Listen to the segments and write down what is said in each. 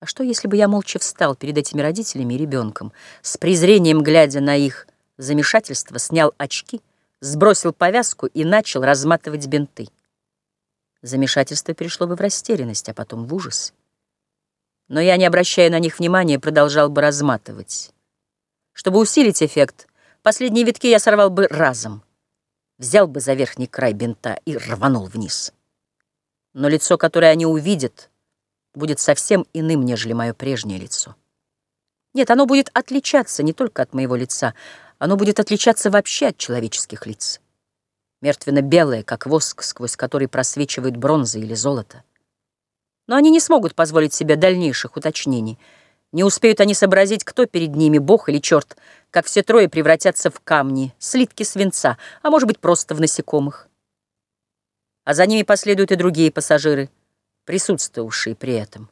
А что, если бы я молча встал перед этими родителями и ребенком, с презрением глядя на их замешательство, снял очки, сбросил повязку и начал разматывать бинты? Замешательство перешло бы в растерянность, а потом в ужас. Но я, не обращая на них внимания, продолжал бы разматывать. Чтобы усилить эффект, последние витки я сорвал бы разом, взял бы за верхний край бинта и рванул вниз. Но лицо, которое они увидят, будет совсем иным, нежели мое прежнее лицо. Нет, оно будет отличаться не только от моего лица, оно будет отличаться вообще от человеческих лиц. Мертвенно-белое, как воск, сквозь который просвечивает бронза или золото. Но они не смогут позволить себе дальнейших уточнений. Не успеют они сообразить, кто перед ними, бог или черт, как все трое превратятся в камни, слитки свинца, а может быть, просто в насекомых. А за ними последуют и другие пассажиры — присутствовавшие при этом.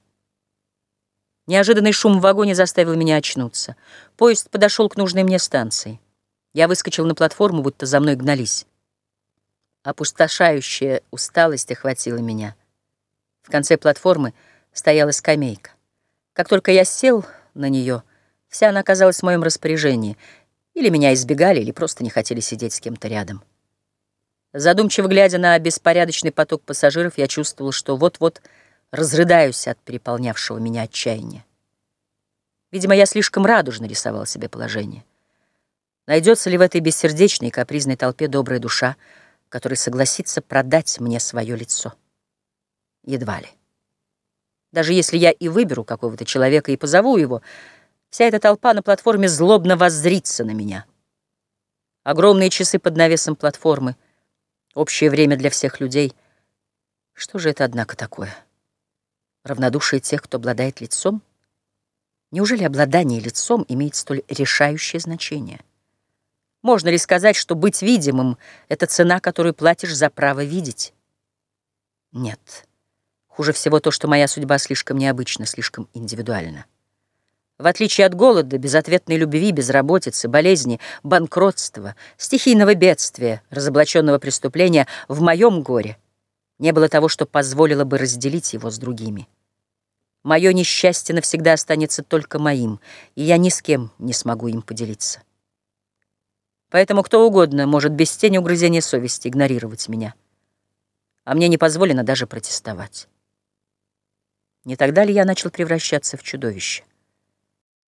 Неожиданный шум в вагоне заставил меня очнуться. Поезд подошел к нужной мне станции. Я выскочил на платформу, будто за мной гнались. Опустошающая усталость охватила меня. В конце платформы стояла скамейка. Как только я сел на нее, вся она оказалась в моем распоряжении. Или меня избегали, или просто не хотели сидеть с кем-то рядом. Задумчиво глядя на беспорядочный поток пассажиров, я чувствовал, что вот-вот разрыдаюсь от переполнявшего меня отчаяния. Видимо, я слишком радужно рисовал себе положение. Найдется ли в этой бессердечной и капризной толпе добрая душа, которая согласится продать мне свое лицо? Едва ли. Даже если я и выберу какого-то человека и позову его, вся эта толпа на платформе злобно воззрится на меня. Огромные часы под навесом платформы — Общее время для всех людей. Что же это, однако, такое? Равнодушие тех, кто обладает лицом? Неужели обладание лицом имеет столь решающее значение? Можно ли сказать, что быть видимым — это цена, которую платишь за право видеть? Нет. Хуже всего то, что моя судьба слишком необычна, слишком индивидуальна. В отличие от голода, безответной любви, безработицы, болезни, банкротства, стихийного бедствия, разоблаченного преступления, в моем горе не было того, что позволило бы разделить его с другими. Мое несчастье навсегда останется только моим, и я ни с кем не смогу им поделиться. Поэтому кто угодно может без тени угрызения совести игнорировать меня. А мне не позволено даже протестовать. Не тогда ли я начал превращаться в чудовище?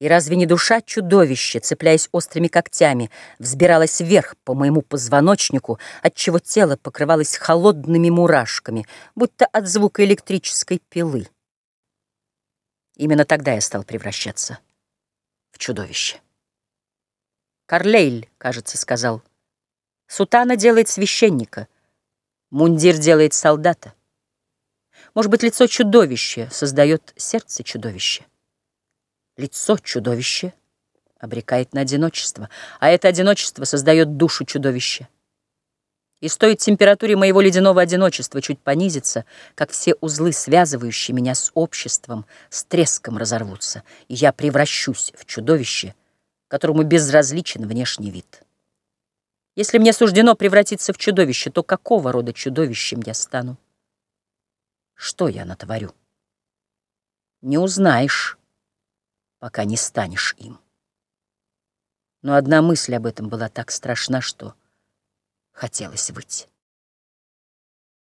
И разве не душа чудовища, цепляясь острыми когтями, взбиралась вверх по моему позвоночнику, отчего тело покрывалось холодными мурашками, будто от звука электрической пилы? Именно тогда я стал превращаться в чудовище. Карлейль, кажется, сказал, «Сутана делает священника, мундир делает солдата. Может быть, лицо чудовища создает сердце чудовища. Лицо чудовища обрекает на одиночество, а это одиночество создает душу чудовища. И стоит температуре моего ледяного одиночества чуть понизиться, как все узлы, связывающие меня с обществом, с треском разорвутся, и я превращусь в чудовище, которому безразличен внешний вид. Если мне суждено превратиться в чудовище, то какого рода чудовищем я стану? Что я натворю? Не узнаешь пока не станешь им. Но одна мысль об этом была так страшна, что хотелось выйти.